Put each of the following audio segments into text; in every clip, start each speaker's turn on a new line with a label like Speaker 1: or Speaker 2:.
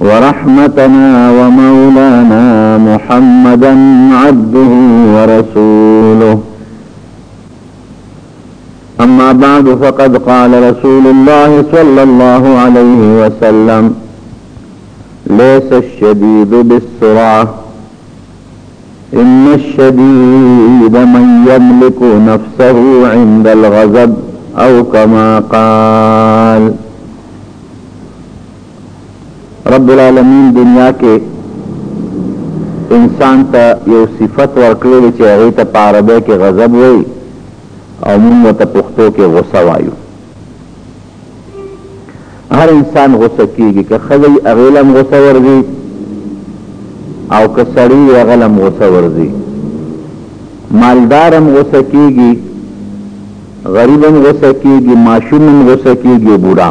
Speaker 1: ورحمتنا ومولانا محمدا عبده ورسوله أما بعد فقد قال رسول الله صلى الله عليه وسلم ليس الشديد بالسرعة إن الشديد من يملك نفسه عند الغضب أو كما قال رب العالمین دنیا کې انسان ته یو صفت ورکړی دی چې هغې ته په عربۍ کې غضب وایي او موږ ورته پښتو کې غوسه وایو هر انسان غوسه کېږي که ښځه وي هغې له هم غوسه ورځي او که سړی وي هغه له هم غوسه ورځي مالدار هم غوسه کېږي غریب هم غوسه کېږي ماشوم هم غوسه کېږي بوډا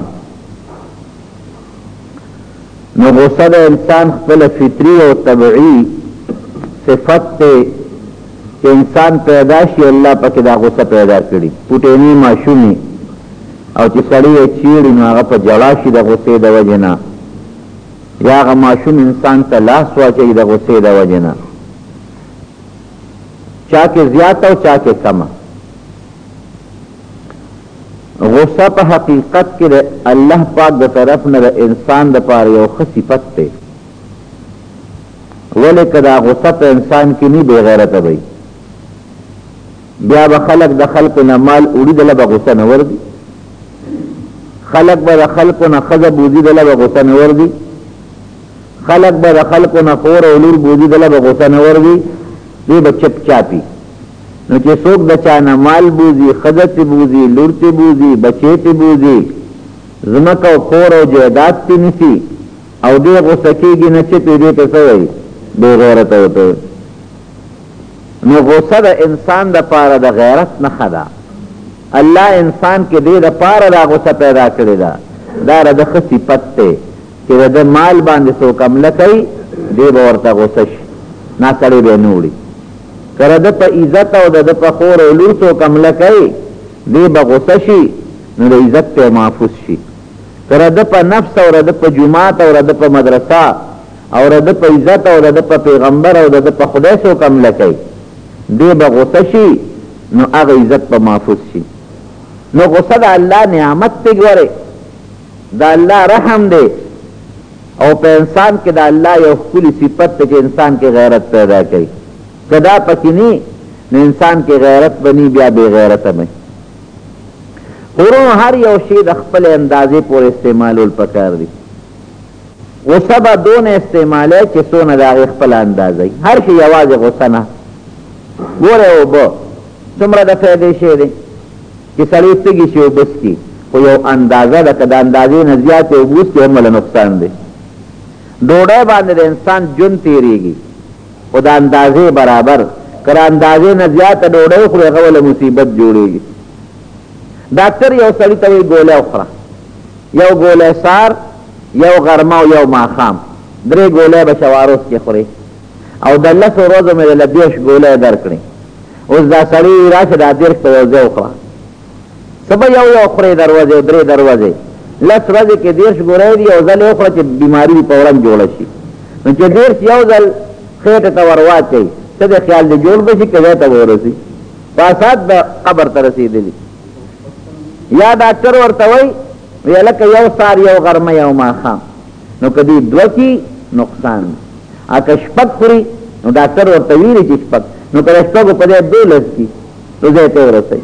Speaker 1: نو غصه د انسان خپل فطری او طبعی صفت ته چې انسان پیدا شي الله پکې دا غصه پیدا کړي پټېنی ماشومی او چې سړی یې چیړي نو هغه په جړا شي د غصې د وجې نه یا هغه ماشوم انسان ته لاس واچوي د غصې د وجې نه چا کې زیاته او چا کې کمه غصه په حقیقت کې د الله پاک د طرف نه د انسان د پاره یو ښه صفت دی ولې که دا غصه په انسان کې نه بې غیرته وي بیا به خلک د خلکو نه مال وړي دله به غصه نه وردي خلک به د خلکو نه ښځه بوځي دله به غصه نه وردي خلک به د خلکو نه خور او لور بوځي دله به غصه نه وردي دوی به چپ چاپي نو چې څوک د چا نه مال بوزي ښځه ترې بوزي لور ترې بوزي بچی ترې بوزي ځمکه او کور او جایداد ترې نیسي او دی غوسه کېږي نه چپې دې ته څه وایي بېغیرته ورته وایي نو غوسه د انسان دپاره د غیرت نښه ده الله انسان کې دې دپاره دا غوسه پیدا کړې ده دا د ده ښه صفت دی چې د ده مال باندې څوک حمله کوي دی به ورته غوسه شي ناسړی به یې نه وړي که د ده په عزت او د ده په خور او لور څوک حمله کوي، دی به غوسه شي، نو د عزت ته محفوظ شي. که د ده په نفس او د ده په جومات او د ده په مدرسه او د ده په عزت او د ده په پیغمبر او د ده په خدای څوک حمله کوي، دی به غوسه شي، نو هغه عزت به محفوظ شي. نو غوسه د الله نعمت دی، ګورئ! د الله رحم دی، او په انسان کې د الله یو ښکلی صفت دی چې انسان کې غیرت پیدا کوي که دا پکې نه نو انسان کې غیرت به نه بیا بې غیرته به ورونو هر یو شی د خپلې اندازې پورې استعمالول پکار دي غصه به دونه استعمالی چې څونه د هغې خپله اندازه وي هر شي یوازې غصه نه ګوره اوبه څومره د فایدې شی دی چې سړی تږی شي اوبه څکي خو یو اندازه ده که د اندازې نه زیاتې اوبه وڅکي هم له نقصان دی ډوډۍ باندې د انسان ژوند تېرېږي خو د اندازې برابر که د اندازې نه زیاته ډوډۍ وخوري هغه له مصیبت جوړېږي ډاکټر یو سړي ته وایي ګولی وخوره یو ګولی سار یو غرمه او یو ماښام درې ګولی به شواروس کې خورې او د لسو ورځو مې له دېرش ګولۍ درکړې اوس دا سړی راشه دا دېرش په یو ځای وخوره څه به یو یو خورې دروازې او درې دروازې لس ورځې کې دېرش ګولۍ دي یو ځل یې وخوره چې بیماري دي په ورم جوړه شي نو چې دېرش یو ځل خېټې ته ور واچوي څه د خیال دې جوړ به شي که ځای ته به ورسي فساد د قبر ته رسېدلي یا ډاکټر ورته وایي وی لکه یو سار یو غرمه یو ماښام نو که دی دوه کی نقصان دی او که شپږ خوری نو ډاکټر ورته ویلی چې شپږ نو که د شپږو په ځای دولس کی نو ځای ته ورسوي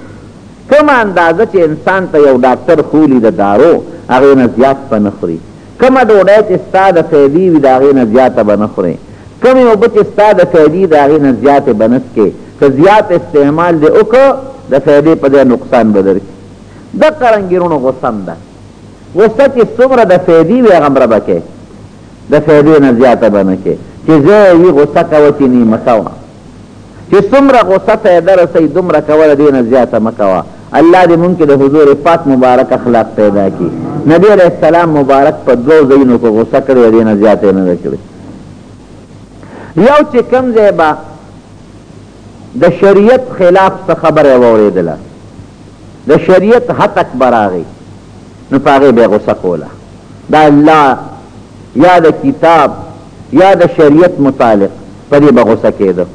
Speaker 1: کومه اندازه چې انسان ته یو ډاکټر خولی د دارو هغې نه زیات به نه خوري کومه ډوډۍ چې ستا د فایدې وي د هغې نه زیاته به نه خورې کومې اوبه چې ستا د فایدې د هغې نه زیاتې به نه څکې که زیات استعمال دې وکړو د فایدې په ځای نقصان به درکړي دقرنګیرونو غوسم ده اوس ته چې څومره د فیدی وی هغه مره به کې د فیدی نه زیاته به نه کې چې زه یې غوسه کوه چې نی مکوه چې څومره غوسه فیده رسوي دومره کوه د دې نه زیاته مه کوه الله دې مونږ کې د حضور پاک مبارک اخلاق پیدا کړي نبی علیه السلام مبارک په دوو ځایونو کې غوسه کړې د دې نه زیاته نه ده کړې یو چې کوم ځای به د شریعت خلاف څه خبره یې واورېدله، د شریعت هتک به راغی، نو په هغې به یې غوسه کوله. د الله یا د کتاب یا د شریعت متعلق په دې به غوسه کېده.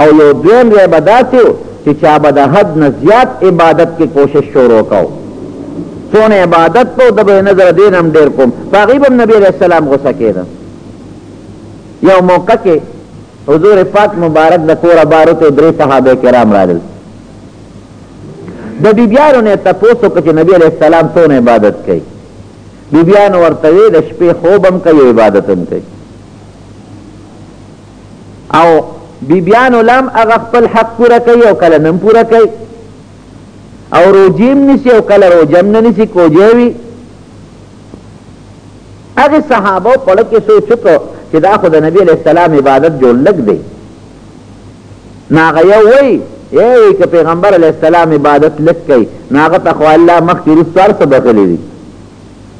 Speaker 1: او یو دویم ځای به داسې و چې چا به د حد نه زیات عبادت کې کوشش شروع کاو. څونه عبادت به و، ده به ویل نه زه له دې نه هم ډېر کوم. په هغې به هم نبي علیه السلام غوسه کېده. یو موقع کې حضور پاک مبارک د کوره بارو ته درې صحابه کرام راغل د بیبیانو نه تپوس وکړه چې نبی علیه السلام څونه عبادت کوي بیبیانو ورته وې د شپې خوب هم کوي عبادت هم کوي او بیبیانو لم هغه خپل حق پوره کوي او کله نم پوره کوي او روجیم نسی او کله روجم نه نسی کوجه وي هغې صحابو په زړه کې سوچ وکړ چې دا خو د نبي علیه السلام عبادت جوړ لږ دی نو هغه یو وایي یې وایي که پیغمبر علیه السلام عبادت لږ کوي نو هغه ته خو الله مخکې وروسته هر څه بخښلي دي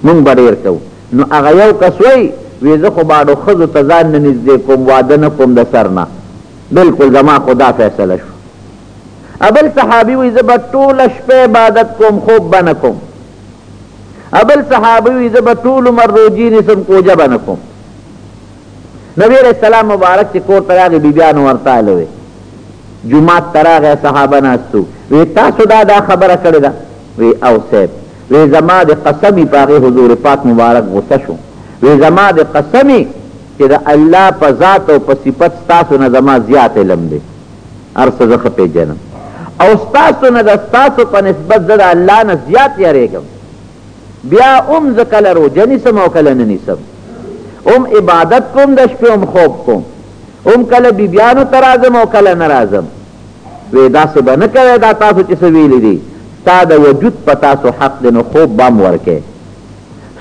Speaker 1: مونږ به ډېر کوو نو هغه یو کس وایي وی زه خو باړو ښځو ته ځان نه نږدې کوم واده نه کوم د سر نه بلکل زما خو دا فیصله شو بل صحابي وایي زه به ټوله شپه عبادت کوم خوب به نه کوم ابل صحابي وي زه به ټول عمر روجي نیسم کوجه به نه کوم نبی علیہ السلام مبارک چې کور ته راغی بیبیانو ورته اله وې جومات ته راغی صحابه ناستو وی تاسو دا دا خبره کړې ده وی او صاحب وی زما د قسمي په هغې حضور پاک مبارک غوسه شو وی زما د قسمي چې د الله په ذات او په صفت ستاسو نه زما زیات علم دی هر څه زه ښه پېژنم او ستاسو نه د ستاسو په نسبت زه د الله نه زیات یریږم بیا هم زه کله روژه نیسم او کله نه نیسم هم عبادت کوم د شپې هم خوب کوم هم کله بیبیانو ته راځم او کله نه راځم وی داسې به نه کوی دا تاسو چې څه ویلي دي ستا د وجود په تاسو حق دی نو خوب به هم ورکې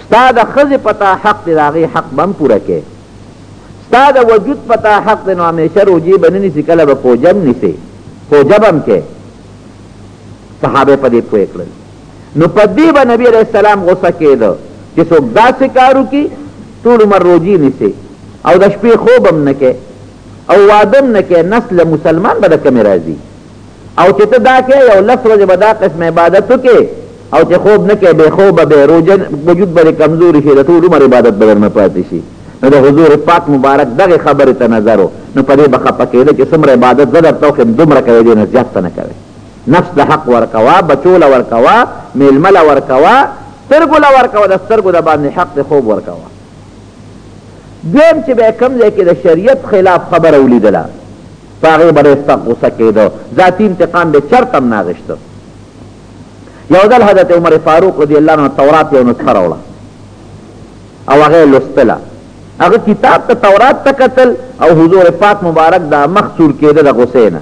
Speaker 1: ستا د ښځې په تا حق دی د هغې حق به هم پوره کې ستا د وجود په تا حق دی نو همیشه روجې به نه نیسي کله به کوجم نیسې کوجه به هم کې صحابه په دې پوه کړل نو په دې به نبی علیه السلام غوسه کېده چې څوک داسې کار وکړي ټول عمر روجې نیسې او د شپې خوب هم نه کې او واده هم نه کې نسل مسلمان به د کومې راځي او چې ته دا کې یو لس ورځې به دا قسم عبادت وکې او چې خوب نه کې بې خوبه بې روژه وجود به دې کمزوري شي د ټول عمر عبادت به درنه پاتې شي نو د حضور پاک مبارک دغه خبرې ته نظر و نو په دې به خفه کېده چې څومره عبادت زه درته وښیم دومره کوې دې نه زیات ته نه کوې نفس له حق ورکوه بچو له ورکوه میلمه له ورکوه سترګو له ورکوه د سترګو د باندې حق د خوب ورکوه دویم چې به یې کوم ځای کې د شریعت خلاف خبره ولیدله په هغې به ډېر سخت غوسه کېده، ذاتي انتقام به یې چرته هم نه اخیسته. یو ځل حضرت عمر فاروق رضي الله عنه تورات یو نسخه راوړه او هغه یې لوستله. هغه کتاب ته، تورات ته، کتل او حضور پاک مبارک دا مخ سور کېده د غوسې نه.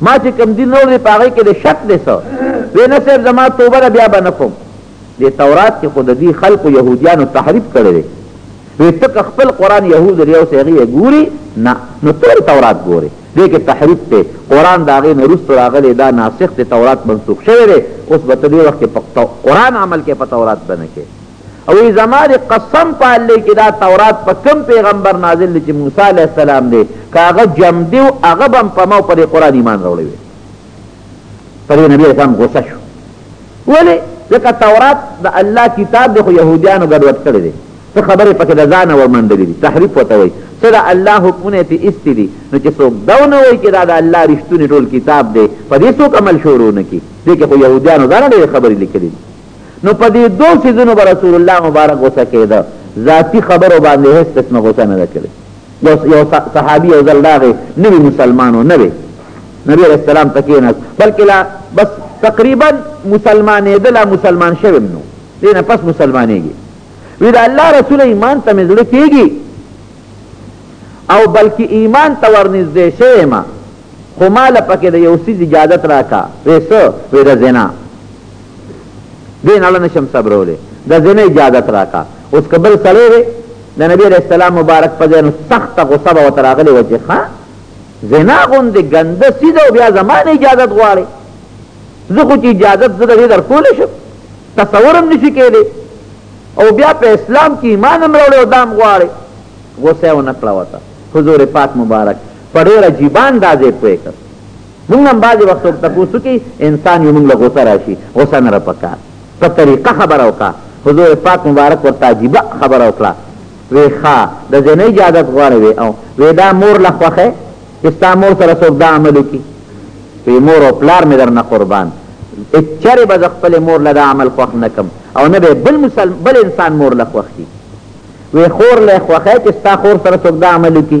Speaker 1: ما چې کوم دین راوړ دی په هغه کې د شک دی څه وی نه صاحب زما توبه ده بیا به نه کوم دې تورات کې خو د دې خلکو یهودیانو تحریف کړی دی وی ته که خپل قرآن یهود لري اوس هغې یې ګوري نه نو تور تورات ګورې دې کې تحریف دی قرآن د هغې نه وروسته راغلی دا ناسخ دی تورات منسوخ شوی دی اوس به ته دې وخت کې په قرآن عمل کې په تورات به نه کې او وایي، زما دې قسم په الله چې دا تورات په کوم پیغمبر نازل دی چې موسی علیه السلام دی، که هغه جمدي و، هغه به هم په ما او په دې قرآن ایمان راوړی وای. په دې نبي علیه السلام غوسه شو. ولې؟ ځکه تورات د الله کتاب دی، خو یهودیانو ګډوډ کړی دی. څه خبرې پکې د ځانه ورمنډلې دي، تحریف ورته وایي. څه د الله حکمونه یې ترې ایستي دي، نو چې څوک دا ونه وایي چې دا د الله رښتونی ټول کتاب دی، په دې څوک عمل شروع نه کړي. دې کې خو یهودیانو ځانه ډېرې خبرې لیکلې دي. نو په دې دو څیزونو به رسول الله مبارک غوسه کېده ذاتي خبرو باندې هیڅ قسمه غوسه نه ده کړې یو یو صحابي یو ځل راغی نوی مسلمان و نوی نبی علیه السلام ته کېناست بلکې لا بس تقریبا مسلمانېده لا مسلمان شوی هم نو دې نه پس مسلمانېږي وی د الله رسول ایمان ته مې زړه کېږي او بلکې ایمان ته ورنږدې شوی ما خو ما له پکې د یو څیز اجازت راکړه وی څه وی د زنا دې نه نه شم صبرولی د زنا اجازت راکا اوس که بل سړی دی د نبی علیه السلام مبارک په ځای نو سخته غصه به ورته راغلې وه چې ښه زنا غوندې ګنده څیز او بیا زما نه اجازت غواړې زه خو چې اجازت زه د دې درکولی شم تصور هم نشي کېدی او بیا په اسلام کې ایمان هم راوړی او دا هم غواړې غصه یې ونه کړه ورته حضور پاک مبارک په ډېر عجیبه انداز یې پوه کړ مونږ هم بعضې وخت څوک تپوس وکړي انسان یو مونږ له غوسه راشي غوسه نه ده پکار په طریقه خبره وکړه حضور پاک مبارک ورته عجیبه خبره وکړه وی ښا د زینه اجازت غواړی وی او وی دا مور له خوښه چې ستا مور سره څوک دا عمل وکړي وی مور او پلار مې درنه قربان چرې به زه خپلې مور له دا عمل خوښ نه کم او نه به بل مسلم بل انسان مور له خوښ کړي وی خور له خوښه چې ستا خور سره څوک دا عمل وکړي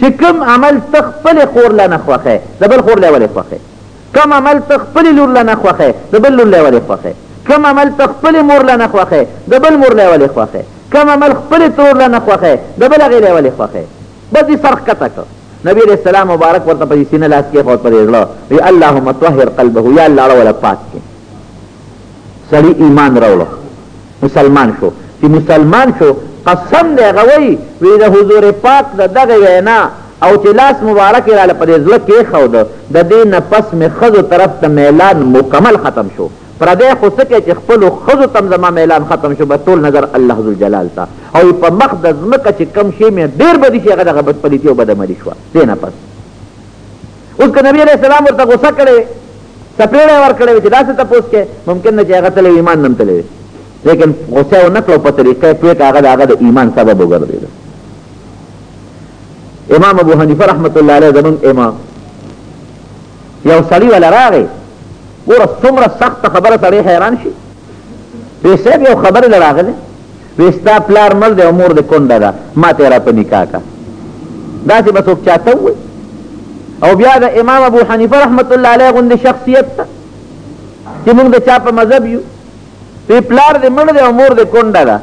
Speaker 1: چې کوم عمل ته خپلې خور له نه خوښې د بل خور له ولې خوښې کوم عمل ته خپلې لور له نه خوښې د بل لور له ولې خوښې کوم عمل ته خپلې مور له نه خوښې د بل مور له ولې خوښې کوم عمل خپلې ترور له نه خوښې د بل هغې له ولې خوښې بس یې سر ښکته کړ نبی علیہ السلام مبارک ورته په سینه لاس کې خو پرې زړه وی اللهم طهر قلبه یا الله ولا پاک کې سړی ایمان راوړو مسلمان شو چی مسلمان شو قسم دی هغه وایی وی د حضور پاک د دغه وینا او چی لاس مبارک یې راله په دې زړه کیښود د دې نه پس مې ښځو طرف ته میلان مکمل ختم شو پردی خو څه کې چې خپلو ښځو ته هم زما میلان ختم شو بس ټول نظر الله ذوالجلال ته او په مخ د ځمکه چې کم شی مې ډېر بدی شي هغه دغه بدپلیتي او بدعملي شوه دې نه پس اوس که نبی علیه السلام ورته غوسه کړی وی څپېړه یې ورکړی وی چې داسې تپوس کوې ممکن ده چې هغه تللی ایمان نه هم تللی وی لیکن غوسه یې ونه کړه او په طریقه یې پوه کړه هغه د هغه د ایمان سبب وګرځېده امام ابو حنیفه رحمت الله علیه زمونږ امام یو سړی ولا راغی ګوره څومره سخته خبره سړی حیران شي وی صاحب یو خبر له راغلی وې ستا پلار مړ دی او مور دې کونډه ده ما ته یې را په نکاح که داسې به څوک چاته ووایي او بیا د امام ابو حنیفه رحمت الله علیه غوندې شخصیت ته چې موږ د چا په مذهب یو وی پلار دې مړ دی او مور دې کونډه ده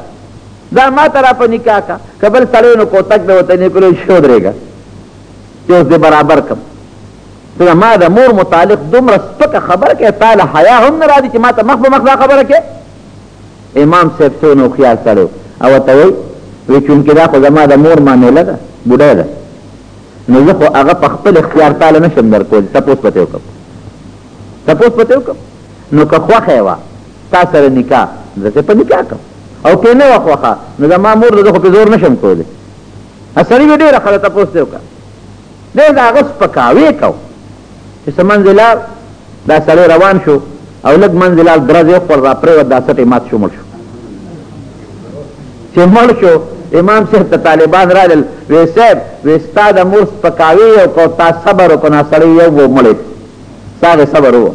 Speaker 1: دا ما ته را په نکاح کا که بل سړی نو کوتک به ورته نکلو شي ودرېږه چې اوس دې برابر کړم ځکه ما د مور متعلق دومره سپکه خبره کوې تا له حیا هم نه راځي چې ما ته مخ په مخ دا خبره کوې امام صاحب څونه هوښیار سړی و او ورته وایي وایي چونکې دا خو زما د مور معامله ده بوډۍ ده نو زه خو هغه په خپل اختیار تاله نه شم درکولی تپوس به ترې وکړم تپوس به ترې وکړم نو که خوښه یې وه تا سره نکاح زه ترې په نکاح کړم او که نه وه خوښه نو زما مور ده زه خو پرې زور نه شم کولی سړي به ډېره ښځه تپوس ترې وکړه دی د هغه سپکاوی کوو چې څه منځې لار دا سړی روان شو او لږ منځې لاړ درز یې وخوړ راپرېوت دا څټی مات شو مړ شو چې مړ شو امام صاحب ته طالبان رالل وې صاحب وې ستا د مور سپکاوی یو کو تا صبر وکړو نا سړی یو و مړی ستا هغې صبر وو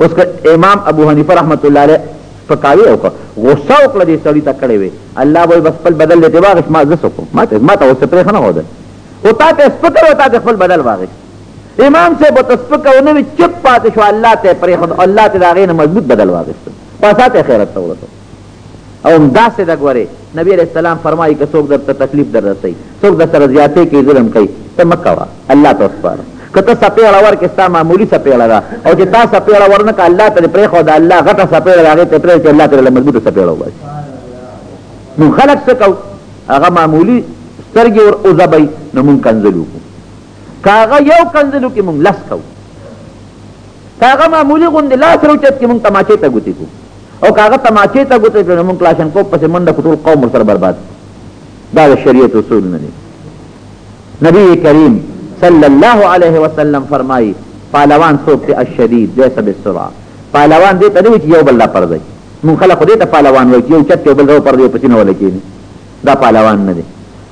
Speaker 1: اوس که امام ابو حنیفه رحمت الله علیه سپکاوی وکړه غصه وکړه دې سړي ته کړې وې الله به بس خپل بدل دې واغش ما زه څه کوم ما ته ما ته اوس پرېښه نه غوده او تا ته سپکر او تا ته خپل بدل واغش امام صاحب ورته سپکه ونه وي چپ پاتې شو الله ته یې پرېښود الله ته د هغې نه مضبوط بدل واخیستو پسات یې خیرت ته ورسو او همداسې ده ګورې نبي علیه السلام فرمایي که څوک درته تکلیف در رسوي څوک در سره زیاتی کوي ظلم کوي ته مه کوه الله ته وسپاره که ته سپېړه ورکړې ستا معمولي سپېړه ده او چې تا سپېړه ورنه کړه الله ته دې پرېښوده الله غټه سپېړه ده هغې ته یې پرېږده چې الله ته له مضبوطه سپېړه وباسي نو خلک څه کوو هغه معمولي سترګې ور وځبوي نو مونږ کنځل وکړو که هغه یو کنځل وکړي موږ لس کوو که هغه معمولي غوندې لاس راوچت کړي موږ تماچې ته ګوتې کوو او که هغه تماچې ته ګوتې کړو نو موږ کلاشنکوف پسې منډه کړو ټول قوم ورسره برباد دا د شریعت اصول نه دي نبی کریم صلی الله علیه وسلم فرمایي پهلوان څوک دی الشدید لیس بالسرعه پهلوان دې ته نه وایي چې یو بل لا پرځوي مونږ خلک خو دې ته پهلوان وایي چې یو چت یو بل راوپرځوي او پسې نه وله کېږي دا پهلوان نه دی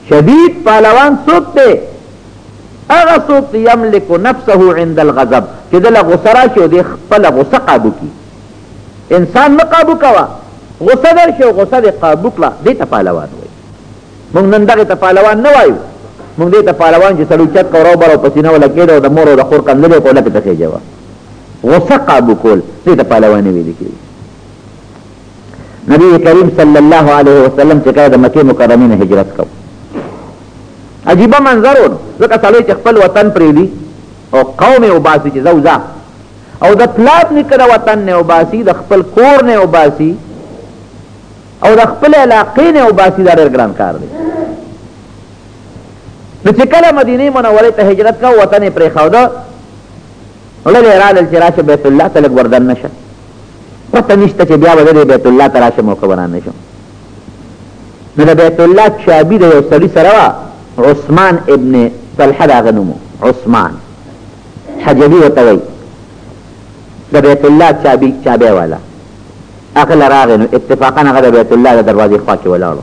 Speaker 1: شدید پهلوان څوک دی هغه څوک چې یملک نفسه عند الغضب چې د له غوسه راشي او د خپل غوسه قابو کی انسان مه قابو کوه غوسه درشي او غوسه دې قابو کړه دې ته پهلوان وایي موږ نن دغه ته پهلوان نه وایو موږ دې ته پهلوان چې سړی چت کورو برو پسینه ولا کېده او د مور او د خور کندلې په لکه ته خېجوا غوسه قابو کول دې ته پهلوان ویل کېږي نبی کریم صلی الله علیه وسلم چې کله د مکې مکرمې نه هجرت کو عجیبه منظر و ځکه سړی چې خپل وطن پرېږدي او قوم یې وباسي چې ځه وځه او د پلار نیکه د وطن نه وباسي د خپل کور نه وباسي او د خپل علاقې نه وباسي دا ډېر ګران کار دی نو چې کله مدینې منورې ته هجرت کا وطن یې پرېښوده وړل یې رالل چې راشه بیت الله ته لږ وردننه شه پته نشته چې بیا به زه بیت الله ته راشم او که ورانه شم نو د بیت الله چابي د یو سړي سره وه عثمان ابن طلحه د هغه نوم عثمان حجبي ورته وایي د بیت الله چابي چابی والا هغه له راغی نو اتفاقا هغه د بیت الله د دروازې خوا کې ولاړو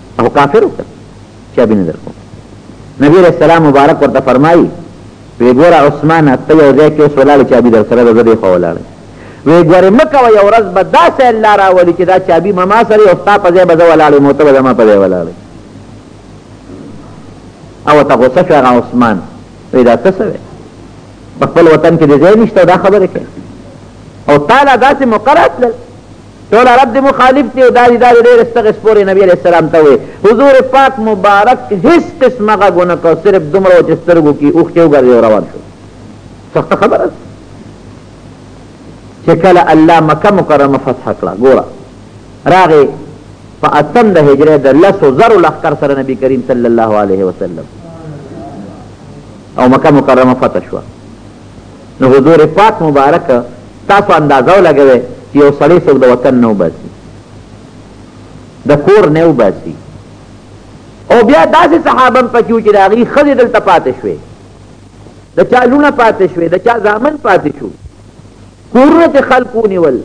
Speaker 1: او کافر وکړ چا به نه درکو نبی علیہ السلام مبارک ورته فرمایي وی ګوره عثمان ته یو ځای کې اوس ولاړ چابي در سره ده زه دې خوا ولاړ وی ګوره مه کوه یو ورځ به داسې الله راولي چې دا چابي مما سره او ستا په ځای به زه ولاړ یم او ته به زما په ځای ولاړ او ته غوسه شو هغه عثمان وی دا څه سوی په خپل وطن کې دې ځای نشته دا خبره کوي او تعالی داسې مقرات لل ټول عرب دی مخالف دی دا دی دا دی ډیر ستغ سپور نبی علیہ السلام ته وی حضور پاک مبارک هیڅ قسم غږ نه کو صرف دومره چې سترګو کې اوخ یو ګرځي روان شو سخت خبره چې کله الله مکه مکرمه فتح کړه ګوره راغی په اتم د هجرې د لسو زرو لښکر سره نبی کریم صلی الله علیه وسلم او مکه مکرمه فتح شوه نو حضور پاک مبارک تاسو اندازه ولګوئ چې یو سړی څوک د وطن نه وباسي د کور نه وباسي او بیا داسې صحابه هم پکې وو چې د هغوی ښځې دلته پاتې شوې د چا لوڼه پاتې شوې د چا زامن پاتې شو کورونه چې خلک ونیول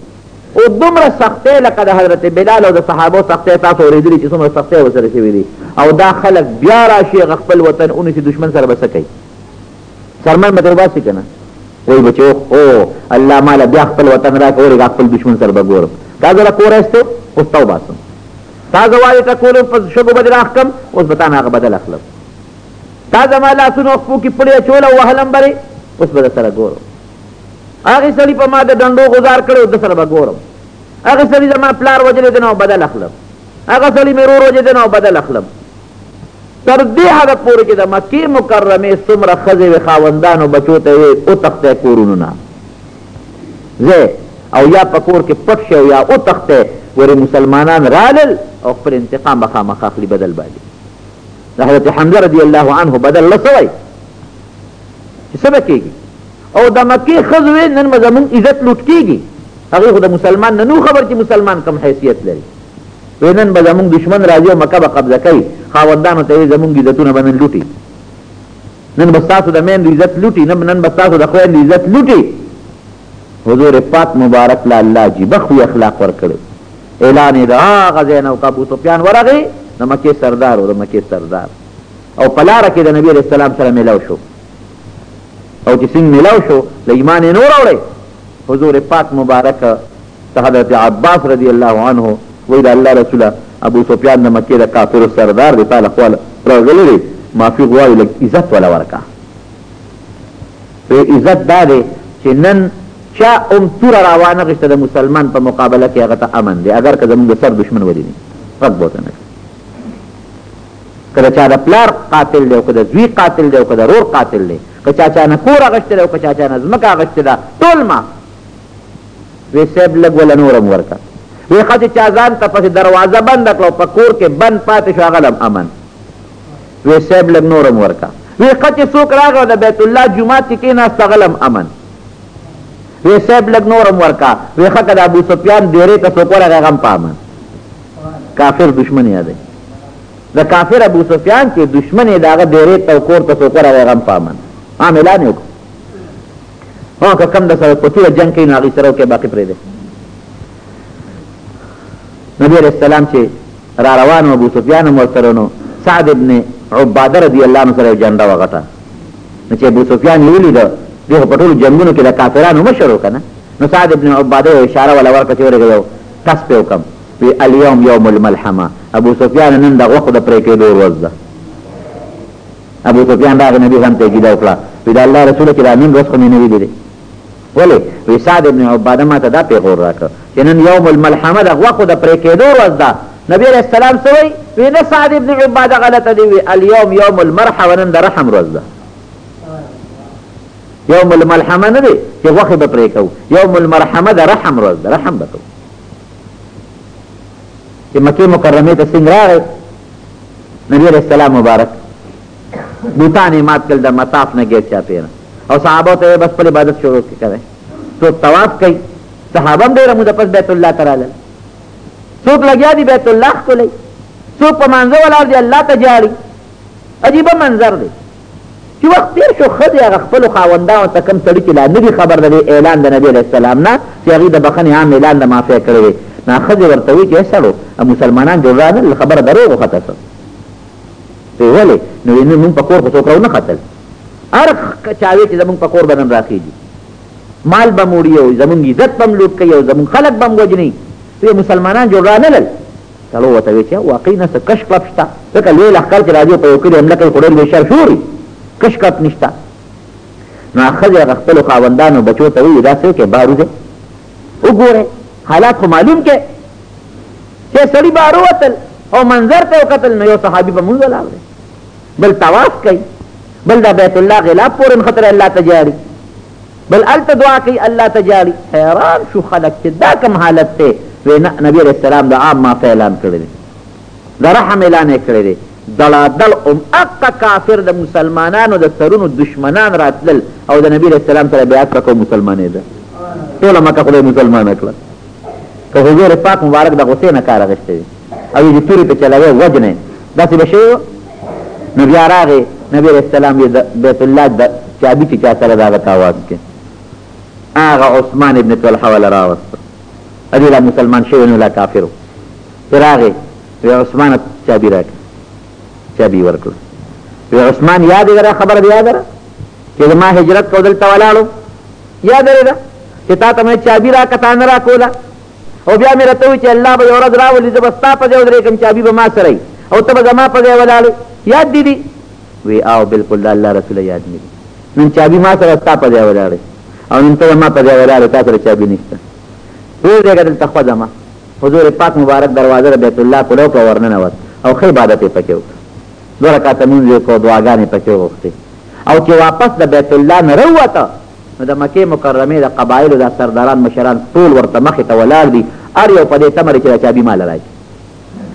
Speaker 1: او دومره سختۍ لکه د حضرت بلال او د صحابو سختۍ تاسو اورېدلي چې څومره سختۍ ورسره شوې دي او دا خلک بیا راشي هغه خپل وطن ونیسي دښمن سره به څه کوي سرمن به ترې باسي که نه وایي به چې اوخ او الله ما له بیا خپل وطن راکړه ورېږه خپل دښمن سره به ګورم تا زه له کوره ایستو اوس تا وباسم تا زه والې ټکولم په شګو به دې راښکم اوس به تا نه هغه بدل اخلم تا زما لاسونو خپو کې پړې اچوله وهلم برې اوس به در سره ګورم هغې سړي په ما د ډنډو ګزار کړی د سره به ګورم هغه سړي زما پلار وجلې دی نو بدل اخلم هغه سړي مې رور وجې دی نو بدل اخلم تر دې حده پورې چې د مکې مکرمې څومره ښځې وې خاوندانو بچو ته یې ویل وتښتئ کورونو نه ځئ او یا په کور کې پټ شئ او یا وتښتئ ورې مسلمانان رالل او خپل انتقام به خامخا اخلي بدل باندې د حضرت حمزه رضی الله عنه بدل له څه وایي چې څه به کېږي او د مکې ښځو یې نن به زموږ عزت لوټ کېږي هغوی خو د مسلمان نه نو خبر چې مسلمان کم حیثیت لري وې نن به زموږ دشمن راځي او مکه به قبضه کوي خاوندانو ته یې زموږ عزتونه به نن لوټي نن به ستاسو د میندو عزت لوټي نن به ستاسو د خویندو عزت لوټي حضور پاک مبارک له الله جیبه خوی اخلاق ورکړی اعلان یې د هغه ځای نه وکړه ابو سفیان ورغی د مکې سردار و د مکې سردار او په لاره کې د نبي علیه السلام سره میلاو شو او چې څنګه میلاو شو له ایمان یې نه وراوړی حضور پاک مبارک ته حضرت عباس رضی الله عنه وایي، د الله رسوله! ابو سفیان د مکې د کافرو سردار دی، تا له خوا راغلی دی، معافي غواړي، لږ عزت وله ورکه. پرې عزت دا دی چې نن چا هم توره راوانغشته د مسلمان په مقابله کې هغه ته امن دی، اګر که زموږ د سر دښمن ولې وي، غږ به ورته نه کړي. که د چا د پلار قاتل دی او که د زوی قاتل دی او که د رور قاتل دی که چا چا نه کور اغشتی دی او که چا چا نه ځمکه اغشتی ده ټول ما وی صاحب لږ وله نورم ورکه وی ښه چې چا ځان ته پسې دروازه بنده کړه او په کور کې بند پاتې شو هغه لم امن وی صاحب لږ نورم ورکه وی ښه چې څوک راغی او د بیت الله جومات کې کېناست هغه لم امن وی صاحب لږ نورم ورکه وی ښه که د ابو سفیان ډېرې ته څوک ورغی هغه هم په امن کافر دشمن یې دی د کافر ابو سفیان چې دشمن یې د هغه دېرې ته او کور ته څوک ورغی هغه هم په امن عام اعلان یې وکړو هغه که کم د سره په توره جنګ کوي نو هغوی سره وکړي باقي پرېږدی نبی علیه السلام چې را روان و ابو سفیان هم ورسره نو سعد ابن عباده رضی الله عنه سره یو جنډه وه غټه نو چې ابو سفیان یې ولیده دی خو په ټولو جنګونو کې د کافرانو مشر و که نه نو سعد ابن عباده یو اشاره وله ورکړه چې ورېږه یو ټس پې وکم وی الیوم یوم الملحمه ابو سفیان نن د غوښو د پرې کېدو ورځ ده ابو سفیان راغی نبی سم ته ګیله وکړه وی د الله رسول چې دا نن ورځ خو مې نه وي لیدې ولې وی سعد ابن عباده ما ته دا پیغور راکړ چې نن یوم الملحمه د غوښو د پرې کېدو ورځ ده نبی علیه السلام څه وایي وی نه سعد ابن عباده غلطه دی وی الیوم یوم المرحمه نن د رحم ورځ ده یوم الملحمه نه دی چې غوښې به پرې کوو یوم المرحمه د رحم ورځ ده رحم به کوو چې مکې مکرمې ته څنګه راغی نبی علیه السلام مبارک بوتان یې مات کړل د مطاف نه ګیر چاپېره او صحابه ته یې بس خپل عبادت شروع کړي کوي څوک طواف کوي صحابه هم ډېره موده پس بیت الله ته راغلل څوک لګیا دي بیت الله ښکلی څوک په منځه ولاړ دي الله ته جاړي عجیبه منظر دی چې وخت تېر شو ښځې هغه خپلو خاوندانو ته کوم سړي چې لا نه دي خبر د دې اعلان د نبي علیه السلام نه چې هغوی د بخښنې عام اعلان د معافۍ کړی دی نو ښځې ورته وایي چې ای سړو مسلمانان جوړ رانه خبره دروغ وخته سو وی ولې نو وی مونږ په کور خو څوک راونه ختل هر چا وی چې زمونږ په کور به نن راخېږي مال به مو وړي او زمونږ عزت به هم لوټ کوي او زمونږ خلک به هم وژني وی مسلمانان جوړ رانه لل سړو ورته وویل چې واقعي نه څه کش کلپ شته ځکه لوی لښکر چې راځي او په یو کلي حمله کوي خو ډېر لوی شر شوري کش کلپ نشته نو ښځې هغه خپلو خاوندانو بچو ته وویل دا څه وکړئ بهر وځئ وګورئ حالات خو معلوم کړئ چې سړي بهر ووتل او منظر ته وکتل نو یو صحابي په مونځ ولاړ دی بل طواف کوي بل د بیت الله غلاف پورې خطر الله ته جاري بل الته دعا کوي الله ته جاړي حیران شو خلک چې دا کم حالت دی وی نه نبی علیه السلام د عام معافی اعلان کړی دی د رحم اعلان یې کړی دی دړادړ همهغه کافر د مسلمانانو د سرونو دشمنان راتلل او د نبی علیه السلام سره بیعت وکړه او مسلمانېده ټوله مکه خدای مسلمانه کړه که حضور پاک مبارک د غصې نه کار اخیستی وي او یې چې تورې په چلوی وجنه یې داسې به شوي نو بیا راغی نبی علیه السلام یې د بیت الله د چابي چې چا سره د هغه تاواز کې هغه عثمان ابن طلحه وله راوسته ادي لا مسلمان شوی نو لا کافر و چې راغی وی عثمان چابي راکړه چابي ورکړه وی عثمان یاد یې خبره دې یاده چې ما هجرت کو دلته ولاړو یا درې ده چې تا ته مې چابي را کتا نه را کوله او بیا مې راته وی چې الله به یو ورځ راولي زه به ستا په ځای ودرېږم چابي به ما سره وي او ته به زما په ځای ولاړې یاد دي دي وی او بالکل د الله رسول یاد مې دي نن چابي ما سره ستا په ځای ولاړې او نن ته ما په ځای ولاړې تا سره چابي نشته ډېر دی دلته خو زما حضور پاک مبارک دروازه بیت الله کولو په ورننه وت او خې عبادت یې پکې وکړ دوه رکعته مونځ یې وکړو دعاګانې پکې وغوښتې او چې واپس د بیت الله نه راووته نو د مکې مکرمې د قبایلو دا سرداران مشران ټول ورته مخې ته ولاړ دي هر یو په دې تمه دی چې دا چابي ماله راکړي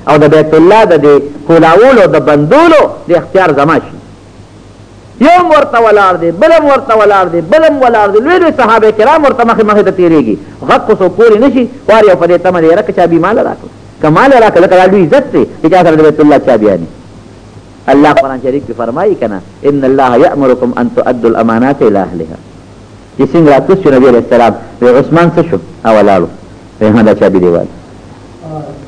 Speaker 1: او د بیت الله د دې کولاولو د بندولو د اختیار زما شي یو هم ورته ولاړ دی بل هم ورته ولاړ دی بل هم ولاړ دی لوی لوی صحابه کرام ورته مخې مخې ته تېرېږي غږ خو څوک پورې نه شي وار یو په دې تمه دی یاره که چابي ماله راکړه کمال ولا کله کله لوی عزت دی چې چا سره د بیت الله چا بیانې الله قرآن شریف کې فرمایي کنه ان الله یامرکم ان تؤدوا الامانات الى اهلها چې څنګه راتلو چې نبی علیه السلام وی عثمان څه شو او ولاړو وی ما دا چابي دیوال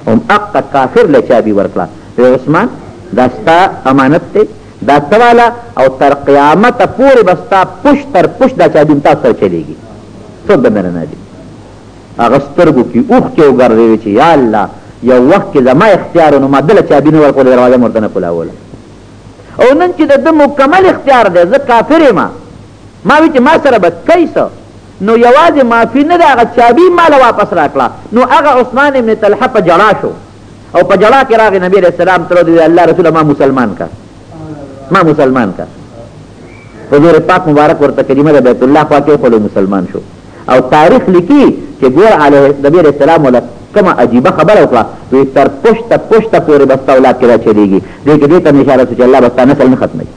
Speaker 1: هم اقا کافر له چابي ورکړه وی عثمان دا ستا امانت دی دا سواله او تر قیامت پورې بستا پشت تر پشت دا چابي تاسو سره چلیږي څوک به نه راځي هغه سترګو کی اوښکی وګرځی وی چی یا الله یو وخت کی زما اختیار و نو ما دله چابی نه ورکوله دروازه می ورته نه کولاوله او نن چی د ده مکمل اختیار دی زه کافر یم ما وی چی ما سره به کوي څه نو یوازې معافی نه ده هغه چابی ماله واپس راکړه نو هغه عثمان ابن طلحه په جړا شو او په جړا کې راغی نبی علیه السلام ته وی الله رسول ما مسلمان کا ما مسلمان کا حضور پاک مبارک ورته کلمه د بیت الله خوا کې خو مسلمان شو او تاریخ لیکي چې ګور علیه نبي علیه السلام ورله کومه عجیبه خبره وکړه، وایي، تر پشته پشته پورې به ستا اولاد کې دا چلېږي. دې کې دې ته اشاره شوه چې الله به ستا نسل نه ختموي،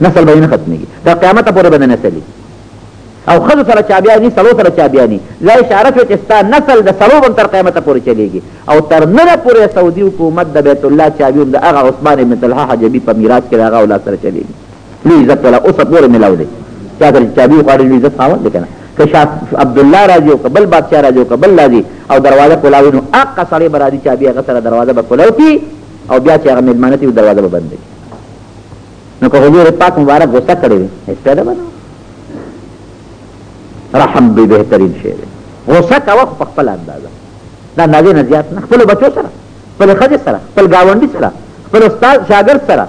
Speaker 1: نسل به یې نه ختمېږي، تر قیامته پورې به نه نسلي او ښځو سره چابیاني، سړو سره چابیاني، دا اشاره شوه چې ستا نسل د سړو به هم تر قیامته پورې چلېږي او تر ننه پورې سعودي حکومت د بیت الله چابي هم د هغه عثمان ابن طلحه حجبي په میراث کې د هغه اولاد سره چلېږي. لوی عزت ولا اوس پورې ملاو دی چا سره چې چابي وخوړل لوی عزت خاوند دی که نه که شاه عبدالله راځي او که بل بادشاه راځي او که بل راځي او دروازه کولاوي نو هغه سړی به راځي چابي هغه سره دروازه به کولاو کړي او بیا چې هغه مېلمانه تي دروازه به بنده کړي نو که حضور پاک مبارک غوسه کړې وي هېڅ پیدا به رحم به بهترین شی دی غوسه کوه خو په خپله اندازه د اندازې نه زیات نه خپلو بچو سره خپلې ښځې سره خپل ګاونډي سره خپل استاد شاګرد سره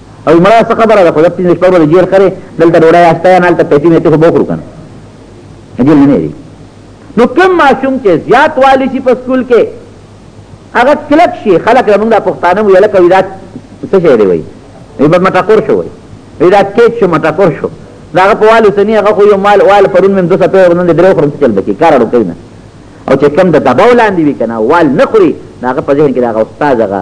Speaker 1: او مړه څه خبره ده خو د پنځه شپږ ورځې جیل خرې دلته ډوډۍ استه یا نالته پیسې مې ته خو بوخرو کنه جیل نه دی نو کوم ماشوم چې زیات والی شي په سکول کې هغه کلک شي خلک له موږ پښتانه ویل کوي دا څه شی دی وایي وایي به مټکور شو وایي وایي دا کیچ شو مټکور شو د هغه په والو څه نه هغه خو یو مال وال پرون مې دوه ساعته وایي نن درې وخورم څه چل به کړي کار اړو کوي نه او چې کوم د دباو لاندې وي که نه وال نه خوري د هغه په ذهن کې د هغه استاد هغه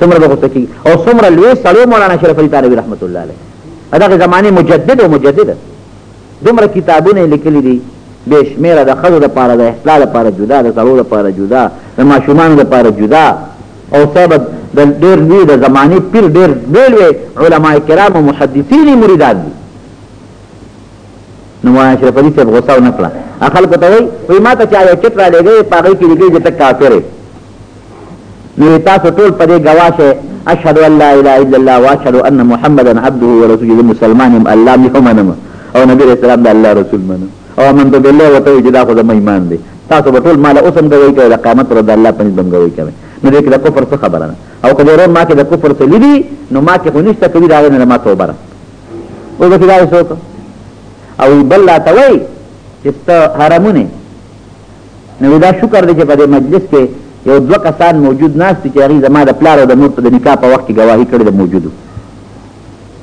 Speaker 1: څومره به غوسه کېږي او څومره لوی سړی مولانا اشرف علي تانوي رحمت الله علیه د هغې زمانې مجدد او مجدد دومره کتابونه یې لیکلي دي بې شمېره د ښځو دپاره د احصلا دپاره جدا د سړو دپاره جدا د ماشومانو دپاره جدا او صاحب د ډېر لوی د زمانې پیر ډېر لوی لوی علما کرام او محدثین یې مریدان دي نو مولانا اشرف علي صاحب غوسه ونه کړه خلکو ته وایي وایي ما ته چا یو چټ رالیږی په هغې کې لیکلي چې ته کافر یې نو تاسو ټول په دې ګواه شئ اشهد ان لا اله الا الله واشهد ان محمدا عبده ورسوله زه مسلمان یم الله مې ومنم او نبی علیه السلام د الله رسول منم او آمنت بالله ورته وایي چې دا خو زما ایمان دی تاسو به ټول ما له اوس هم ګوایي کوئ د قیامت پر ورځ د الله په نسبت به هم ګوایي کوئ نو دې کې د کفر څه خبره ده او که ورور ما کې د کفر څه لیدي نو ما کې خو نشته کوي د هغې نه ما توبه ده اوس به چې دا یې څوک او بل راته وایي چې ستا حرمونه نو دا شکر دی چې په دې مجلس کې یو دوه کسان موجود ناست چې هغوی زما د پلار او د مور په د نکاح په وخت کې ګواهي کړې ده موجودو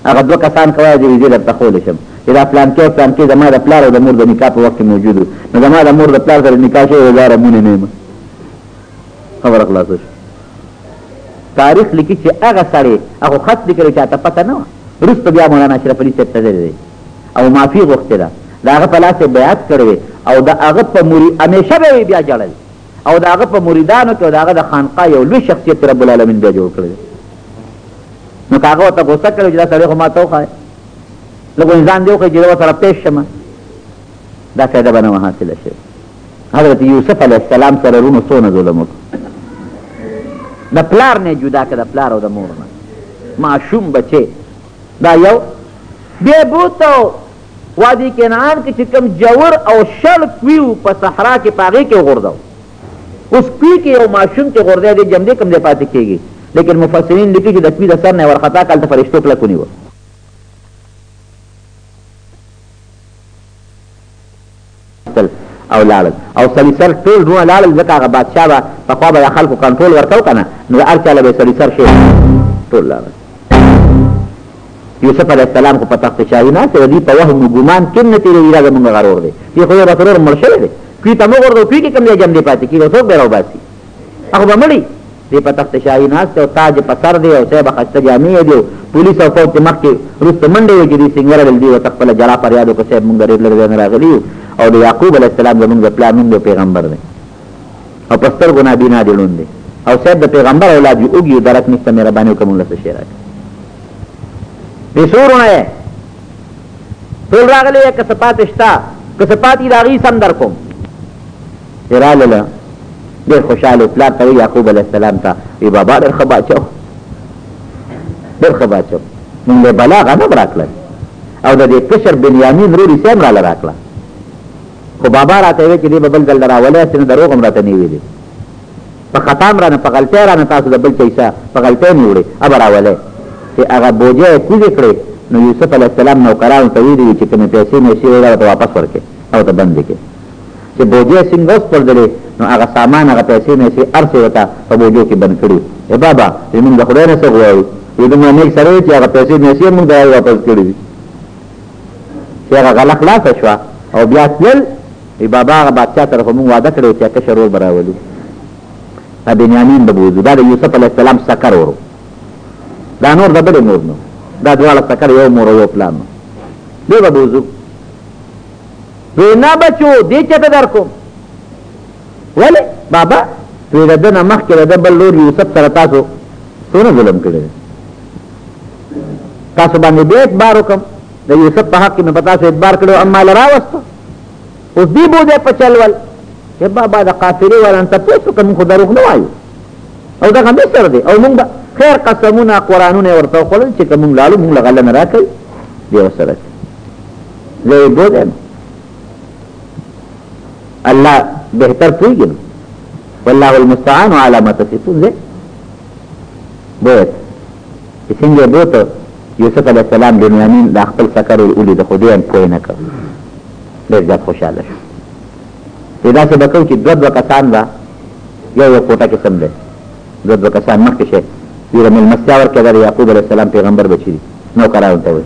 Speaker 1: هغه دوه کسان کولی چې ویزې درته ښولی شم چې دا پلانکی او پلانکی زما د پلار او د مور د نکاح په وخت کې موجود و نو زما د مور د پلار سره نکاح شوی دا رمونې نه یم خبره خلاصه شو تاریخ لیکي چې هغه سړی هغه خط لیکلی چاته پته نه وه وروسته بیا مولانا اشرف علي صاحب ته دی او معافي غوښتې ده د هغه په لاس یې بیعت کړی دی او د هغه په مري همیشه به یې بیا جړل او د هغه په مریدانو کې او د هغه د خانقاه یو لوی شخصیت رب العالمین بیا جوړ کړی نو که هغه ورته غوسه کړی چې دا سړی خو ما ته وښایه لږ انسان دی وښایي چې زه ورسره پېښ شم دا فایده به نه وه حاصله شوې حضرت یوسف علیه السلام سره رونو څونه ظلم وکړو د پلار نه جدا که د پلار او د مور نه ماشوم بچې دا یو بیا بوته او وادي کنعان کې چې کوم جور او شړ کوي وو په صحرا کې په هغې کې وغورځاو اوس کوي کې یو ماشوم چې غورځی دی جمدې کوم دی پاتې کېږي لیکن مفسرین لیکي چې د کوي د سر نه یې ورخطا کړ هلته فرشتو کلک ونیوه واخیستل او لاړل او سړي سر ټول نو لاړل ځکه هغه بادشاه به په خوا به خلکو کنټرول ورکاو کنه نو هر چا له سړي سر شي ټول لاړل یوسف علیه السلام خو په تخت شاهي نه ته دی په وهم ګمان کې نه تیرې ویرا زمونږ غرور دی دی خو یو غرور مړ شوی دی کوي ته موږ ورته کوي کوم ځای جام دی پاتې کیږي څوک به راو باسي هغه به مړي دی په تخت شاهي ناست دی او تاج په سر دی او صاحب خسته جامې یې دی او پولیس او فوج یې مخکې وروسته منډې وهي چې دوی سینګر وړل دوی ورته خپله جلا فریاد وکړو صاحب مونږ ډېر لرې ځای نه راغلي یو او د یعقوب علیه السلام زمونږ د پلار نوم دی پیغمبر دی او په سترګو نابینا دی ړوند دی او صاحب د پیغمبر اولاد یو اوږي یو درک نشته مهرباني وکړه مونږ له څه شی راکړه دې څو وروڼه یې ټول راغلي یې که څه پاتې شته که څه پاتې د هغوی سم در کوم چې رالله ډېر خوشحاله پلار ته وایي یعقوب علیه السلام ته وایي بابا ډېر ښه باچا و ډېر ښه باچا و مونږ له بلا غنم راکړل او د دې کشر بنیامین ورور عیسی هم راله راکړه خو بابا راته وایي چې دې به بل ځل راولی هسې نه دروغ هم راته نه ویلي په خطا هم رانه په غلطۍ رانه تاسو د بل چا عیسی په غلطۍ نه وړې ابه راولی چې هغه بوجه یې کوزې کړې نو یوسف علیه السلام نوکرانو ته ویلي چې کومې پیسې مې شي ویله ورته واپس ورکړې او ته بندې کړې چه بوجی سنګه وسپړدلی نو هغه سامان هغه پیسی میسی هر څه ورته په بوجو کی بند کړی ای بابا وی مونږ د خدای نه څه غواړو وی دومره نیک سړی وی چه هغه پیسی میسی هم مونږ ته راوی واپس کړی دی چه هغه غله خلاصه شوه او بیا تلل وی بابا هغه بادشاه سره خو مونږ وعده کړی وو چه کشر ورور به راولو دا بنیامین به بوځو دا د یوسف علیه السلام سکر ورو دا نور د بل نور نو دا دواړه سکر یو مور او یو پلان دی به بوځو وی نه بچو دې چا ته درکوم ولې بابا وی د ده نه مخکې د ده بل لور یوسف سره تاسو څونه ظلم کړی تاسو باندې بیا اعتبار وکړم د یوسف په حق کې مې په تاسو اعتبار کړی او ما له راوستو اوس دې بوځی په چل ول چې بابا د قافلې والا ته پوه شو که موږ خو دروغ نه وایو او دغه مصر دی او موږ به خیر قسمونه قرآنونه یې ورته وخوړل چې که موږ لاړو موږ له غله نه راکوي بیا ورسره زه یې بوځی نو الله بهتر پوهېږي نو والله المستعان على ما تصفون زه بوت چې څنګه یې بوته یوسف علیه السلام بنیامین دا خپل سکر یې ولید خو دی هم پوه نه کړ ډېر زیات خوشحاله شو چې داسې به کوو چې دوه دوه کسان به یو یو کوټه کې سم دی دوه دوه کسان مخکې شي دیره مېلمستیا ورکړې ده د یعقوب علیه السلام پیغمبر بچي دي نوکرانو ته وایي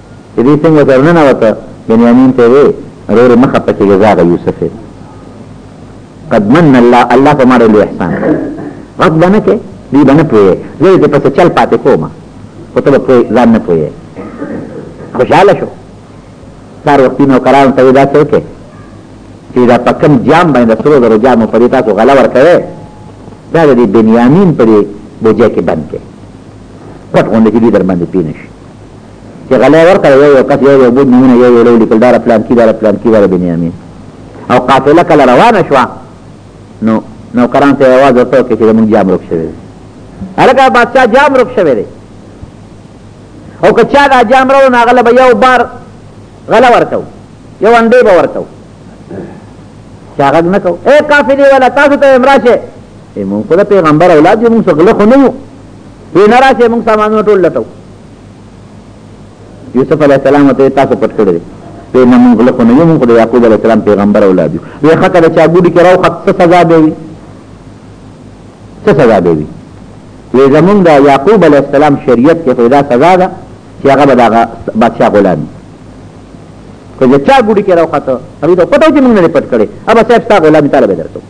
Speaker 1: چې دی څنګه ته ورننوته بنیامین ته وې رورې مه خپه کېږه زه هغه یوسف یم قد من الله الله په ما ډېر لوی احسان غږ به نه کوې دوی به نه پوهېږي زه یې پسې چل پاتې کوم خو ته به پوه ځان نه پوهېږې خوشحاله شو سهار وختي نوکرانو ته یې دا څه وکړې چې دا په کوم جام باندې د سرو زرو جامو په دې تاسو غله ورکوې دا د دې بنیامین په دې بوجه کې بند کړې پټ غونډه کې دوی در باندې پینه شي چې غلې ورکړه یو یو کس یو یو بود نمونه یو یو لولي کل دار پلان کی دار پلان کی دار بنیامین او قافله کله روانه شوه نو نوکران ته आवाज ورته وکړي چې موږ جام روک شوی هلکه بادشاه جام روک شوی دی او که چا دا جام راوړو نو هغه له به یو بار غله ورکو یو انډې به ورکو چې هغه نه کو اے قافلې والا تاسو ته هم راشه موږ خو د پیغمبر اولاد یو موږ څه غله خو نه یو پرې نه راشه موږ سامانونه ټول لټو یوسف علیه السلام ته تاسو پټ کړی دی وی نه مونږ غله خو نه یو مونږ د یعقوب علیه السلام پیغمبر اولاد یو وی ښه که د چا ګوډي کې راوخت څه سزا به وي څه سزا به وي وی زمونږ د یعقوب علیه السلام شریعت کې خو دا سزا ده چې هغه به د هغه بادشاه غلام وي که د چا ګوډي کې راوخته هغوی ته پټه چې مونږ نه پټ کړی ابا صاحب ستا غلامي تاله به درکوو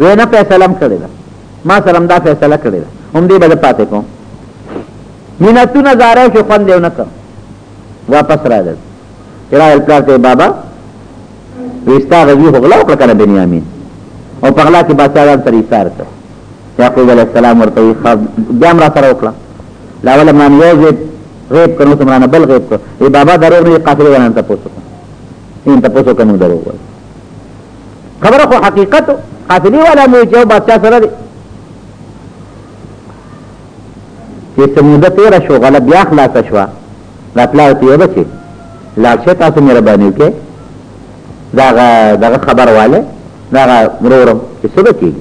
Speaker 1: وې نه فیصله هم کړې ده ما سره هم دا فیصله کړې ده همدې به زه پاتې کوم مینتونه زاره شو خوند یې ونه کړ واپس راغل چې راغل پلار ته بابا وې ستا غږي خو غلا وکړه که نه بنیامین او په غلا کې باچا ځان سره ایسار کړ یعقوب علیه السلام ورته وایي بیا هم را سره وکړه لا وله ما یو ځای غیب کړ نو څومره نه بل غیب کړ ای بابا دروغ نه قافلې ونه تپوس وکړه ان تپوس وکړه موږ دروغ وایو خبره خو حقیقت قافلی والا مو چې بادشاہ سره دی چې سموده تیر شو غلا بیا خلاص شو دا پلاو ته یو بچي لاړ شي تاسو مې ربانی کې دا دا خبر والے دا مرورم چې څه بچي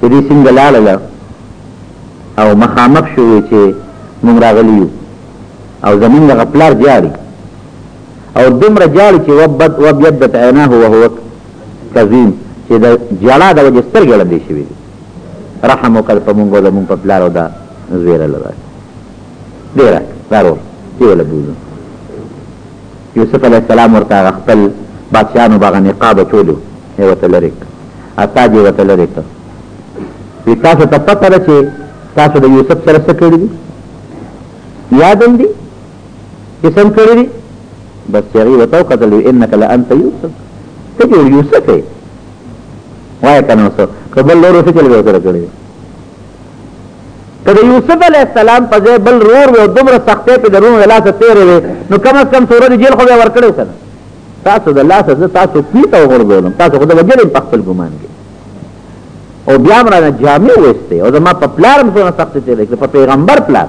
Speaker 1: چې دې څنګه لاړل او مخامخ شو چې موږ راغلیو او زمونږ غپلار جاری او دومره جاړي چې وبد وبيدت عيناه وهو کظيم چې د جړا د وجه سترګې ړندې شوې دي رحم وکړ په مونږ او زمونږ په پلار او دا زویره لره ډیره دارو چې ولا بوزو یوسف علی السلام ورته خپل بادشاہانو باغ نقاب چولو یو تلریک اتاج یو تلریک وی تاسو ته پته ده چې تاسو د یوسف سره څه کړی دي یادم دي قسم کړی دی بس چې هغوی ورته وکتل وي انک لانت یوسف ته جوړ یوسف یې وایه که نه اوس که بل نور څه چل به ورسره کړی وي که د یوسف علیه السلام په ځای بل رور وي او دومره سختۍ پې د روڼو د لاسه تېرې وې نو کم از کم څو ورځې جیل خو به یې ورکړی که نه تاسو د لاسه زه تاسو کوی ته وغورځولم تاسو خو د وجل یم په خپل ګمان کې او بیا هم رانه جامې ویستې او زما په پلار هم څونه سختې تېرې کړې په پیغمبر پلار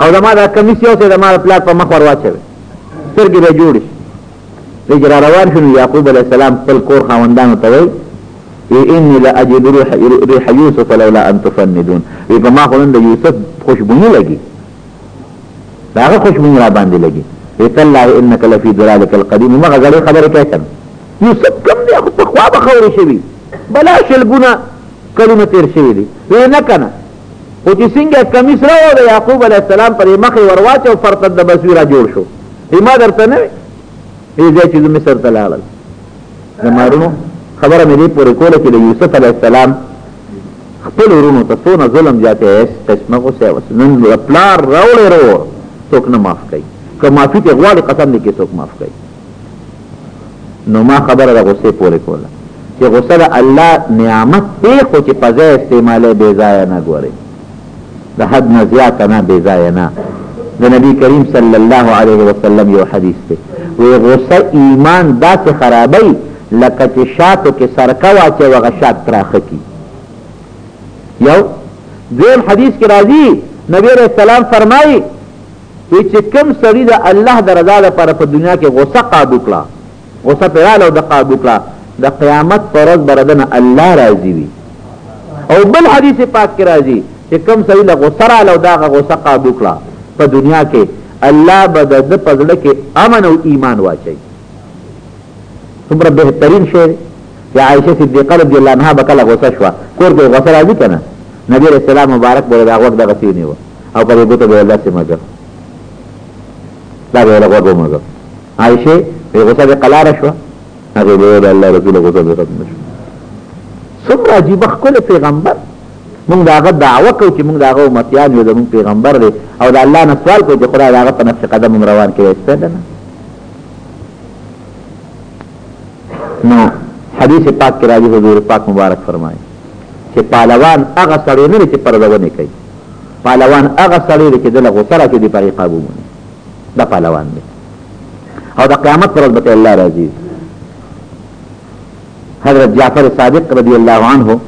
Speaker 1: او زما دا کمیس یو څه زما د پلار په مخ ور واچوي سترګې به جوړې شي دی چې را روان شو نو یعقوب علیه السلام خپل کور خاوندانو ته وایي وی انی لا اجد ریح یوسف لولا ان تفندون وی په ما خو نن د یوسف خوشبونی لګي دا هغه خوشبونی را باندې لګي وی تالله انک لفی ضلالک القدیم مغه غړې خبرې کوي کنه یوسف کم دی خو په خوا به خورې شوي بلا شلګونه کلونه تیر شوي دي وی نه کنه خو چې څنګه کمیس راوړ د یعقوب علیه السلام پرې مخ یې ور واچو فرتد بصیرا جوړ شو وایي ما درته نه وي ځای چې زه مصر ته لاړل د مارونو خبره مې دې پورې کوله چې د یوسف علیه السلام خپل ورونو ته څونه ظلم زیاتی هېڅ قسمه غوسه وس نن پلار راوړی ورور څوک نه معاف کوي که معافي ترې غواړي قسم دی کې څوک معاف کوي نو ما خبره د غصې پورې کوله چې غصه د الله نعمت دی خو چې په ځای استعمالې بې ځایه نه ګورې د حد نه زیاته نه بې ځایه نه د نبی کریم صلی الله علیه وسلم یو حدیث دی وی غصه ایمان داسې خرابوي لکه چې شاتو کې سرکه واچوي هغه شات تراخه کړي یو دویم حدیث کې راځي نبی علیه السلام فرمایي وي چې کوم سړي د الله د رضا لپاره په دنیا کې غوسه قابو کړه، غوسه پرې راغله او ده قابو کړه، د قیامت په ورځ به رده نه الله راضي وي. او بل حدیث پاک کې راځي چې کوم سړي له غوسه راغله او ده هغه غوسه قابو کړه په دنیا کې الله به د ده په زړه کې امن او ایمان واچوي. څومره بهترین شی دی چې عایشه صدیقه رضي الله عنها به کله غوسه شوه، کور کې غوسه راځي که نه؟ نبي علیه السلام مبارک به یې د هغه وخت دغسې ونیوه. او په دې ګوتو به یې داسې مزه دا به یې له غوږو مزه عایشې وایي غوسه دې قلاره شوه هغې به ویل الله رسوله غوسه دې ختمه شوه څومره عجیبه ښکلی پیغمبر موږ د هغه دعوه کوو چې موږ د هغه امتیان یو زموږ پیغمبر دی او د الله نه سوال کوو چې خدای د هغه په نفس قدم هم روان کړی شته که نه نو حدیث پاک کې راځي حضور پاک مبارک فرمایي چې پهلوان هغه سړی نه دی چې پرځونې کوي پهلوان هغه سړی دی چې ده له غوسه راچې دی په هغې قابو مونی دا پهلوان دی او د قیامت پر ورځ به ته الله راځي حضرت جعفر صادق رضی الله عنه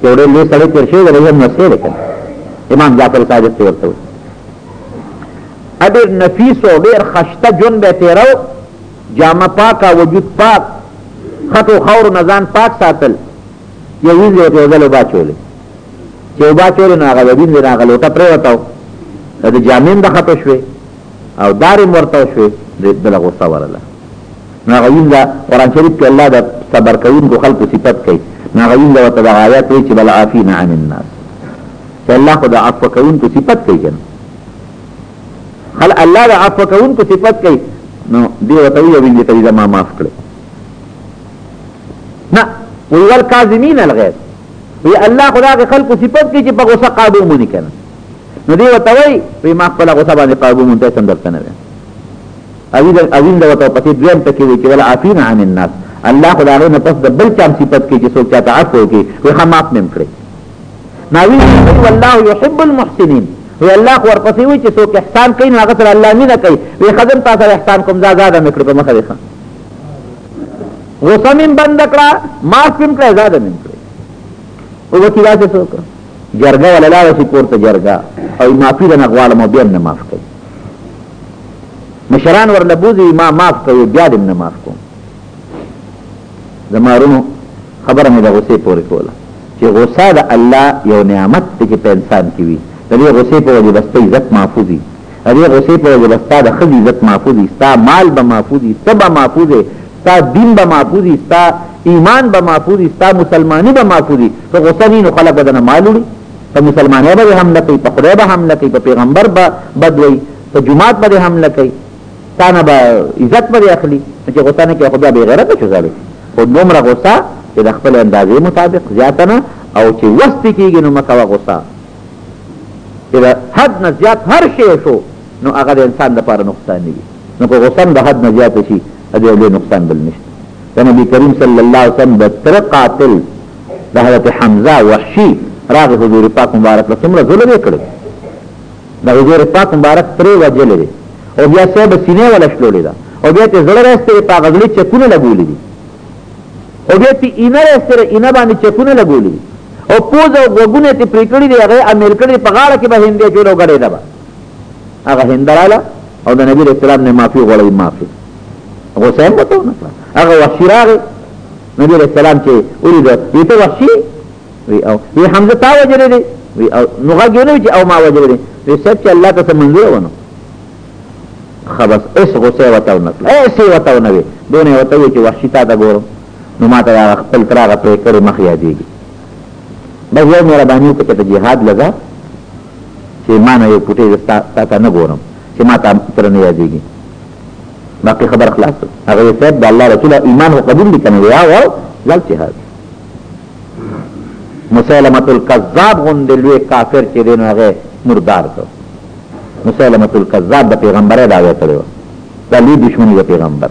Speaker 1: چې ډېر لوی سړی تېر شوی دی یو نسخې دی کړی امام جعفر صادق ته ورته وایي ډېر نفیس او ډېر خشته ژوند به یې تېرو جامه پاکه وجود پاک خط و خور نه ځان پاک ساتل یو ویل یو ته ځل وبا چولې چې وبا چولې نو هغه ویل نه هغه لوټه پرې وتاو د جامین د خطو شوې او دارې مرتاو شوې د لغو سوارله نو هغه ویل قرآن شریف کې الله د صبر کوونکو خلکو صفت کوي نو هغه ویل ورته د آیات وایي چې بل عافینا عن الناس چې الله خو د عفو کوونکو صفت کوي کنه خل الله د عفو کوونکو صفت کوي نو دی ورته ویل چې زما معاف کړئ نه وی والکاظمین الغیظ وی الله خدا هغه خلکو صفت کوي چې په غوسه قابو مونږ کنه نو دی وته وی وی ما خپل غوسه باندې قابو مونږ ته سم درته نه وی اویل اویل دا وته پکې دویم ټکی وی چې ولا عافین عن الناس الله خدا هغه نه پس د بل چا صفت کوي چې څوک چاته عفو کوي وی هم معاف نیم کړی ناوی والله يحب المحسنين وی الله خو ورپسې وی چې څوک احسان کوي نو هغه سره الله مینه کوي وی خدم تاسو احسان کوم زاده مکړه په مخه غصه مې بند کړه معاف مې کړه آزاد مې کړه او وتی راځه څوک جرګه ولا لا وسی کوړه جرګه او معافی نه غواړم او بیا نه معاف کړي مشران ورله بوزي ما معاف کړي بیا دې نه معاف کوم زمارونو خبره مې د غصې پورې کوله چې غصه د الله یو نعمت دی چې په انسان کې وي د دې غصې په وجه بس په عزت محفوظي د دې غوسې په وجه به ستا د ښځې عزت محفوظ وي، ستا مال به محفوظ وي، ته به محفوظ یې، ستا دین به محفوظ وي، ستا ایمان به محفوظ وي، ستا مسلماني به محفوظ وي، که غوسه نه وي نو خلک به درنه مال وړي، په مسلمانۍ به دې حمله کوي، په خدای به حمله کوي، په پیغمبر به بد وایي، په جومات به دې حمله کوي، تا نه به عزت به دې اخلي، نو چې غوسه نه کوې خو بیا بې غیرته شو سړی، خو دومره غوسه چې د خپلې اندازې مطابق زیاته نه او چې وس دې کېږي نو مه کوه غوسه. چې د حد نه زیات هر شی شو نو هغه د انسان لپاره نقصان وي نو که غوسه د حد نه زیات شي د یو لوی نقصان بل نشته د نبی کریم صلی الله علیه وسلم د تر قاتل د حضرت حمزه وحشي راغی حضور پاک مبارک له څومره ظلم یې کړی د حضور پاک مبارک پرې وجلې دی او بیا سه به سینې ولا شلولې ده او بیا ته زړه راستې په غزلې چکونه لګولې دي او بیا پۀ اینه رستره اینه باندې چکونه لګولي دي او پوزه او غوږونه یې ترې پرې کړي دي، هغه یې امېل کړی دی، په غاړه کې به هندی اچولې او ګډېده به. هغه هنده راله او د نبي علیه السلام نه یې معافي وغوړوي، معافي. غوسه یې هم ورته ونه کړه. هغه وحشي راغی، نبي علیه السلام چې ولید، وي ته وحشي یې؟ وي او. وي حمزه تا وژلی دی؟ وي او. نو غږ یې ونه وي چې او ما وژلی دی؟ وي صاحب چې الله ته څه منظوره وه نو. ښه بس هېڅ غوسه یې ورته ونه کړه، هېڅ یې ورته ونه ویل، دونه یې ورته وویل چې وحشي تا ته ګورم نو ما ته د هغه خپل تره هغه پرې کړی مخ یادېږي، بس یو مهرباني وکړه چې ته جهاد له ځه چې ما نه یو پوټی زه تا ته نه ګورم چې ما ته تره نه یادېږي. باقي خبره خلاص شو هغه ویل صاحب د الله رسول ایمان خو قبول دی که نه ویل او او ځه جهاد مسلمة الکذاب غوندې لوی کافر چې دی نو هغه مردار کړ مسلمه الکذاب د پیغمبرۍ دعوی کړې وه دا لوی دشمني د پیغمبر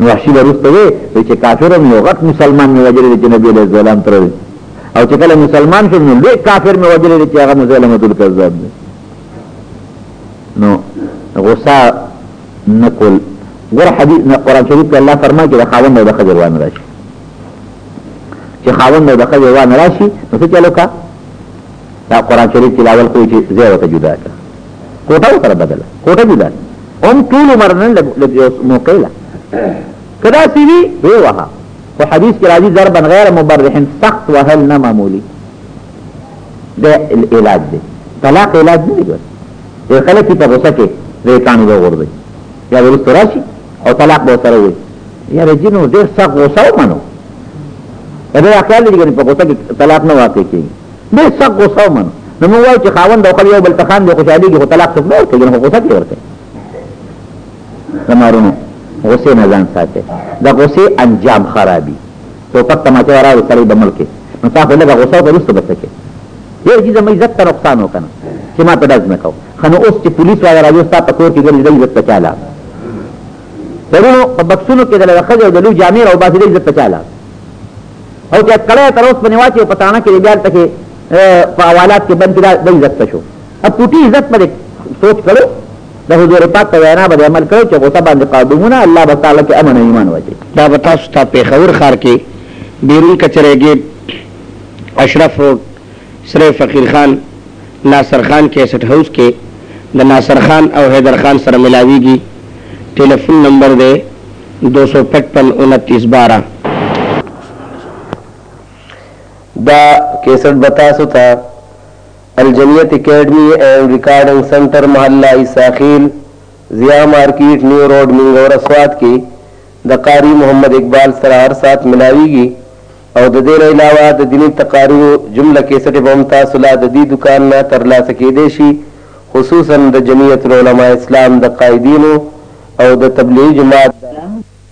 Speaker 1: نو وحشي به وروسته وی وی چې کافر هم یو غټ مسلمان مې وجلی دی چې نبی علیه السلام تر او چې کله مسلمان شو نو لوی کافر مې وجلی دی چې هغه مسلمه الکذاب دی نو غصه نکول ګور حدیث نه قران شریف کې الله فرمایي چې د خاوند او د خځې روان راشي چې خاوند او د خځې روان راشي نو څه چلو کا دا قران شریف چې لاول خو چې زه وته جدا کړ کوټه وته بدل کوټه جدا هم ټول عمر نه لګ یو موقع لا کدا سی وی وی وها او حدیث کې راځي ضربا غیر مبرح سخت وهل نه معمولی دا العلاج دی طلاق علاج نه دی ګور یو خلک په غوسه کې دې کانو به ورده یا ورسته راشي او طلاق به سره وي یا رجینو ډېر سخت غوسه ومنو دا خیال دی چې په غوسه کې طلاق نه واقع کیږي دی سخت غوسه ومنو نو موږ وایو چې خاوند او ښځه یو بل ته خاندي خوشحالېږي خو طلاق څوک نه ورکوي نو خو غوسه ترې ورکوي زمارونو غصې نه ځان ساتي د غصې انجام خرابي ټوپک تماچه وراړې سړی به ملکې نو تا خو لږه غصه وکړه وروسته به څه کوې یو جي زما عزت ته نقصان وکنه چې ما ته ډز نه کو خنو اوس چې پولیس را راځي ستا په کور کې ګرځي د عزت پچاله ورونو په بکسونو کې د لږه خځه د لو جامې او باسي د عزت پچاله او چې اټکړی تر اوس په نیواچې او په تاڼه کې دی بیا هلته کې په حوالات کې بند کړي دا د عزت څه شو اب پوټي عزت به سوچ کړو د حضور پاک په وینا باندې عمل کړو چې غوسه باندې قابومونه الله به تعالی کې امن او ایمان واچي
Speaker 2: دا به تاسو ته پېښور ښار کې بیرون کچرې ګیټ اشرف روډ سره فقیر خان ناصر خان کې سټ هاوس کې د ناصر خان او حیدر خان سره ملاویږي ټلیفون نمبر دی دو سو پچپن انتیس بارہ
Speaker 3: دا کیسٹ به تاسو ته الجنیت اکیډمي اینډ ریکارډنګ سنټر محله عیساخیل ضیا مارکیټ نیو روډ مینګوره سوات کې د قاري محمد اقبال سره هر ساعت ملاویږي او د دې نه علاوه د دیني تقاریرو جمله کیسټې به هم تاسو له د دې دوکان نه تر لاسه کیدای شي خصوصاً د جمیعت العلماء اسلام د قائدینو او د تبلیغي جماعت د